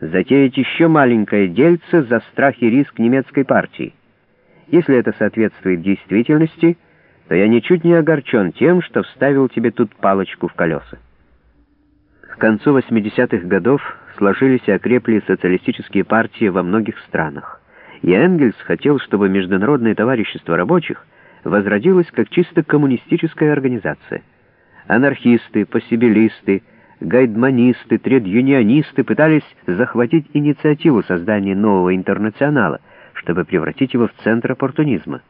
затеять еще маленькое дельце за страх и риск немецкой партии. Если это соответствует действительности, то я ничуть не огорчен тем, что вставил тебе тут палочку в колеса. К концу 80-х годов сложились и окрепли социалистические партии во многих странах. И Энгельс хотел, чтобы Международное товарищество рабочих возродилось как чисто коммунистическая организация. Анархисты, посибилисты, гайдманисты, тред-юнионисты пытались захватить инициативу создания нового интернационала, чтобы превратить его в центр оппортунизма.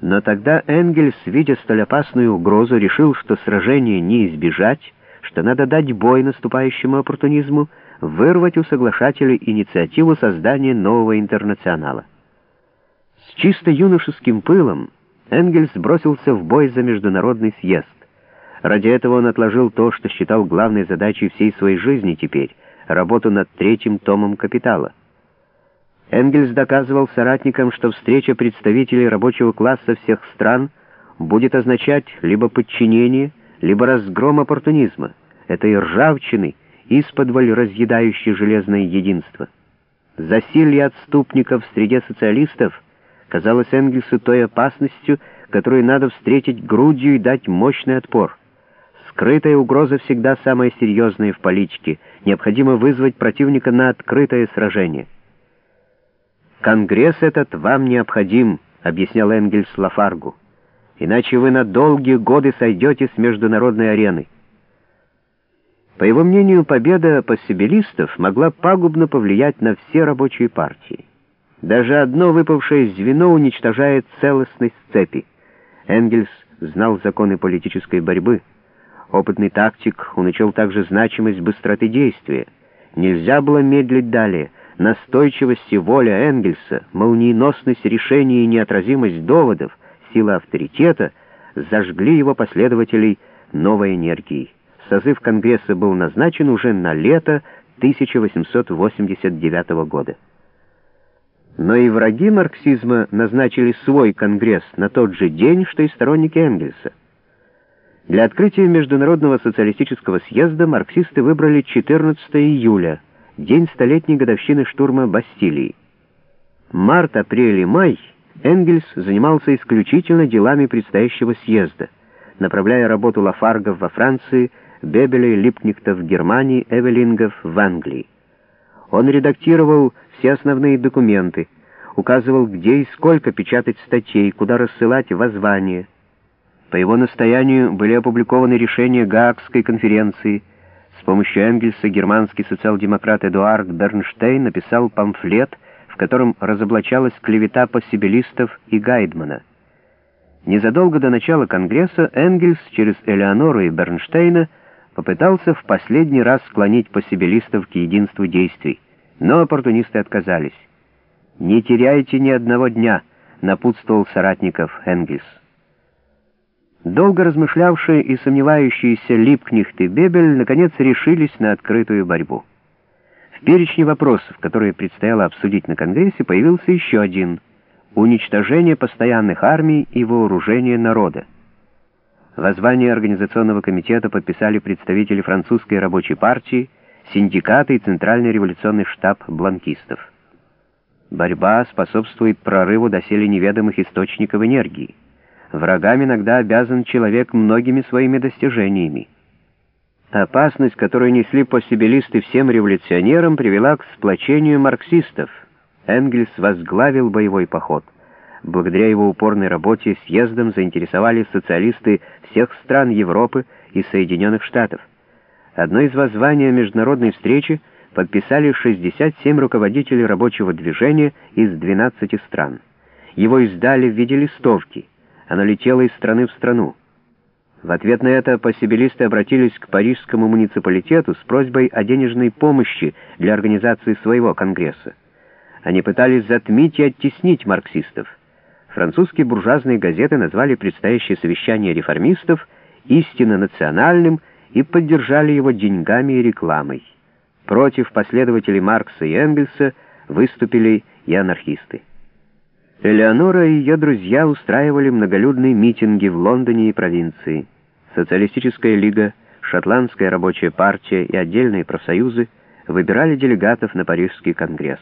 Но тогда Энгельс, видя столь опасную угрозу, решил, что сражение не избежать, что надо дать бой наступающему оппортунизму, вырвать у соглашателей инициативу создания нового интернационала. С чисто юношеским пылом Энгельс бросился в бой за международный съезд. Ради этого он отложил то, что считал главной задачей всей своей жизни теперь — работу над третьим томом «Капитала». Энгельс доказывал соратникам, что встреча представителей рабочего класса всех стран будет означать либо подчинение, либо разгром оппортунизма, этой ржавчины, исподволь разъедающей железное единство. Засилье отступников среди социалистов казалось Энгельсу той опасностью, которую надо встретить грудью и дать мощный отпор. Скрытая угроза всегда самая серьезная в политике. Необходимо вызвать противника на открытое сражение. «Конгресс этот вам необходим», — объяснял Энгельс Лафаргу. «Иначе вы на долгие годы сойдете с международной арены». По его мнению, победа пассибилистов могла пагубно повлиять на все рабочие партии. Даже одно выпавшее звено уничтожает целостность цепи. Энгельс знал законы политической борьбы. Опытный тактик, учел также значимость быстроты действия. Нельзя было медлить далее. Настойчивость и воля Энгельса, молниеносность решений и неотразимость доводов, сила авторитета зажгли его последователей новой энергией. Созыв Конгресса был назначен уже на лето 1889 года. Но и враги марксизма назначили свой Конгресс на тот же день, что и сторонники Энгельса. Для открытия Международного социалистического съезда марксисты выбрали 14 июля, день столетней годовщины штурма Бастилии. Март, апрель и май Энгельс занимался исключительно делами предстоящего съезда, направляя работу Лафаргов во Франции, Бебеля и Липкнихта в Германии, Эвелингов в Англии. Он редактировал все основные документы, указывал, где и сколько печатать статей, куда рассылать воззвания. По его настоянию были опубликованы решения Гаагской конференции. С помощью Энгельса германский социал-демократ Эдуард Бернштейн написал памфлет, в котором разоблачалась клевета пассибилистов и Гайдмана. Незадолго до начала Конгресса Энгельс через Элеонору и Бернштейна попытался в последний раз склонить посибилистов к единству действий, но оппортунисты отказались. «Не теряйте ни одного дня», — напутствовал соратников Энгельс. Долго размышлявшие и сомневающиеся Липкнихт и Бебель наконец решились на открытую борьбу. В перечне вопросов, которые предстояло обсудить на Конгрессе, появился еще один — уничтожение постоянных армий и вооружение народа. Воззвание Организационного комитета подписали представители французской рабочей партии, синдикаты и Центральный революционный штаб бланкистов. Борьба способствует прорыву доселе неведомых источников энергии. Врагам иногда обязан человек многими своими достижениями. Опасность, которую несли посибилисты всем революционерам, привела к сплочению марксистов. Энгельс возглавил боевой поход — Благодаря его упорной работе съездом заинтересовались социалисты всех стран Европы и Соединенных Штатов. Одно из воззваний международной встречи подписали 67 руководителей рабочего движения из 12 стран. Его издали в виде листовки. Оно летело из страны в страну. В ответ на это посибилисты обратились к парижскому муниципалитету с просьбой о денежной помощи для организации своего конгресса. Они пытались затмить и оттеснить марксистов французские буржуазные газеты назвали предстоящее совещание реформистов истинно национальным и поддержали его деньгами и рекламой. Против последователей Маркса и Энгельса выступили и анархисты. Элеонора и ее друзья устраивали многолюдные митинги в Лондоне и провинции. Социалистическая лига, Шотландская рабочая партия и отдельные профсоюзы выбирали делегатов на Парижский конгресс.